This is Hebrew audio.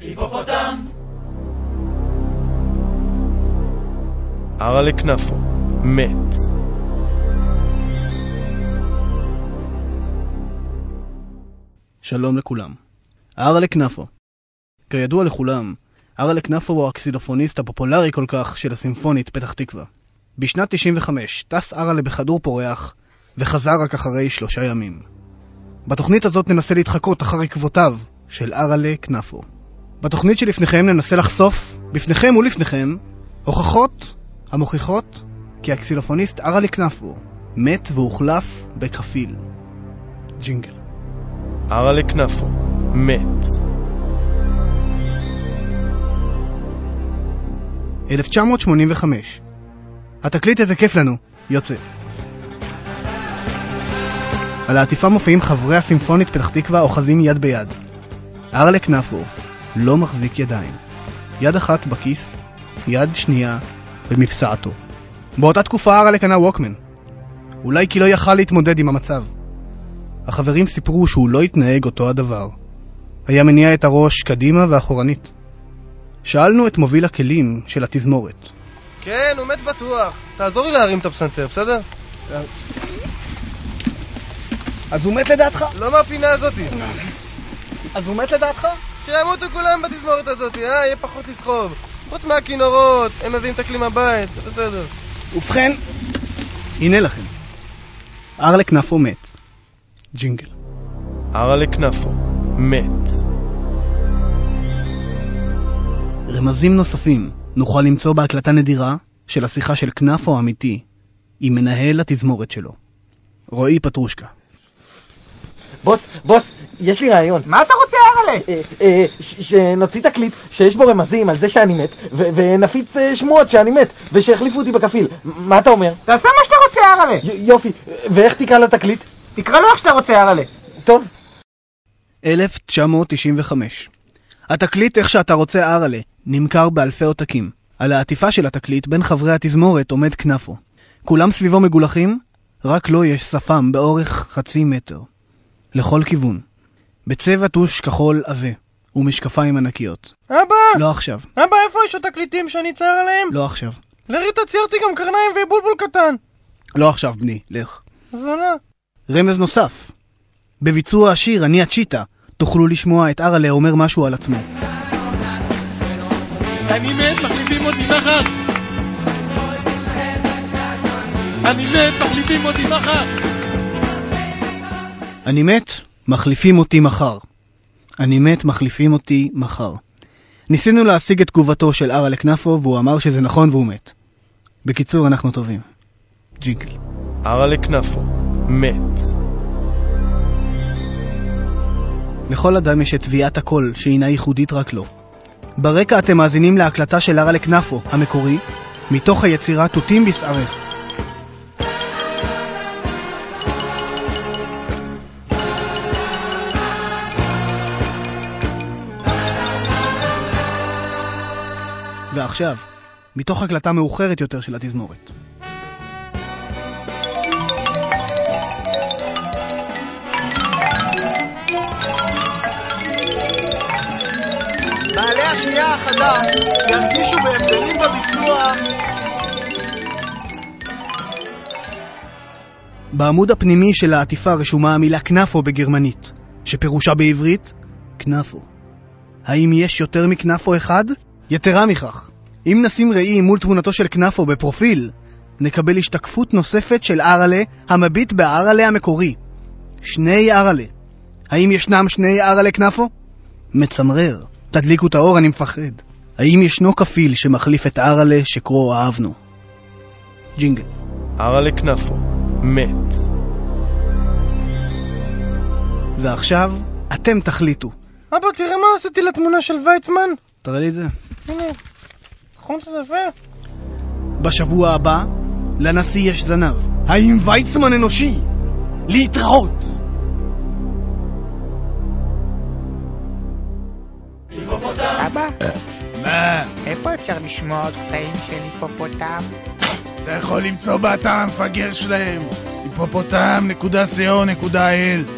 היפופוטם! ארלה כנפו, מת. שלום לכולם. ארלה כנפו. כידוע לכולם, ארלה כנפו הוא הקסילופוניסט הפופולרי כל כך של הסימפונית פתח תקווה. בשנת 95 טס ארלה בכדור פורח, וחזר רק אחרי שלושה ימים. בתוכנית הזאת ננסה להתחקות אחר עקבותיו של ארלה כנפו. בתוכנית שלפניכם ננסה לחשוף, בפניכם ולפניכם, הוכחות המוכיחות כי הקסילופוניסט ארלה כנפו מת והוחלף בכפיל. ג'ינגל. ארלה כנפו, מת. 1985 התקליט איזה כיף לנו, יוצא. על העטיפה מופיעים חברי הסימפונית פתח תקווה אוחזים יד ביד. ארלה כנפו לא מחזיק ידיים. יד אחת בכיס, יד שנייה במפסעתו. באותה תקופה ארלה קנה ווקמן. אולי כי לא יכל להתמודד עם המצב. החברים סיפרו שהוא לא התנהג אותו הדבר. היה מניע את הראש קדימה ואחורנית. שאלנו את מוביל הכלים של התזמורת. כן, הוא מת בטוח. תעזור לי להרים את הפסנתר, בסדר? אז הוא מת לדעתך? לא מהפינה הזאתי. אז הוא מת לדעתך? שימותו כולם בתזמורת הזאתי, אה? יהיה פחות לסחוב. חוץ מהכינורות, הם מביאים את הכלי מהבית, זה בסדר. ובכן, הנה לכם. ארלה כנפו מת. ג'ינגל. ארלה כנפו, מת. רמזים נוספים נוכל למצוא בהקלטה נדירה של השיחה של כנפו האמיתי עם מנהל התזמורת שלו, רועי פטרושקה. בוס, בוס, יש לי רעיון. מה אתה רוצה, שנוציא תקליט שיש בו רמזים על זה שאני מת, ו- ונפיץ אה, שמועות שאני מת, ושיחליפו אותי בכפיל. מה אתה אומר? תעשה מה שאתה רוצה, ארלה. י- יופי, ואיך תקרא לתקליט? תקרא לו איך שאתה רוצה, ארלה. טוב. 1995 התקליט איך שאתה רוצה ארלה נמכר באלפי עותקים. על העטיפה של התקליט בין חברי התזמורת עומד כנפו. כולם סביבו מגולחים, רק לו יש שפם באורך חצי מטר. לכל כיוון. בצבע טוש כחול עבה, ומשקפיים ענקיות. אבא! לא עכשיו, אבא, איפה יש התקליטים שאני אצייר עליהם? לא עכשיו. לריטה ציירתי גם קרניים ובולבול קטן. לא עכשיו, בני, לך. זונה. רמז נוסף. בביצוע השיר "אני הצ'יטה" תוכלו לשמוע את ארלה אומר משהו על עצמו. אני מת, מחליפים אותי מחר! אני מת, מחליפים אותי מחר! אני מת, מחליפים אותי מחר. אני מת, מחליפים אותי מחר. ניסינו להשיג את תגובתו של ארלה כנפו, והוא אמר שזה נכון והוא מת. בקיצור, אנחנו טובים. ג'ינגל. ארלה כנפו, מת. לכל אדם יש את תביעת הקול, שהינה ייחודית רק לו. ברקע אתם מאזינים להקלטה של ארלה כנפו, המקורי, מתוך היצירה תותים בשערך. ועכשיו, מתוך הקלטה מאוחרת יותר של התזמורת. בעלי השנייה החדה ירגישו בהבדלים בביצוע בעמוד הפנימי של העטיפה רשומה המילה כנפו בגרמנית, שפירושה בעברית כנפו. האם יש יותר מכנפו אחד? יתרה מכך, אם נשים ראי מול תמונתו של כנפו בפרופיל, נקבל השתקפות נוספת של ארלה המביט בארלה המקורי. שני ארלה. האם ישנם שני ארלה כנפו? מצמרר. תדליקו את האור, אני מפחד. האם ישנו כפיל שמחליף את ארלה שקרו אהבנו? ג'ינגל. ארלה כנפו, מת. ועכשיו, אתם תחליטו. אבא, תראה מה עשיתי לתמונה של ויצמן. תראה לי את זה. הנה. חום שזה יפה. בשבוע הבא, לנשיא יש זנב. האם ויצמן אנושי? להתראות! אבא, מה? איפה אפשר לשמוע עוד קטעים של היפופוטם? אתה יכול למצוא באתר המפגר שלהם, היפופוטם.co.il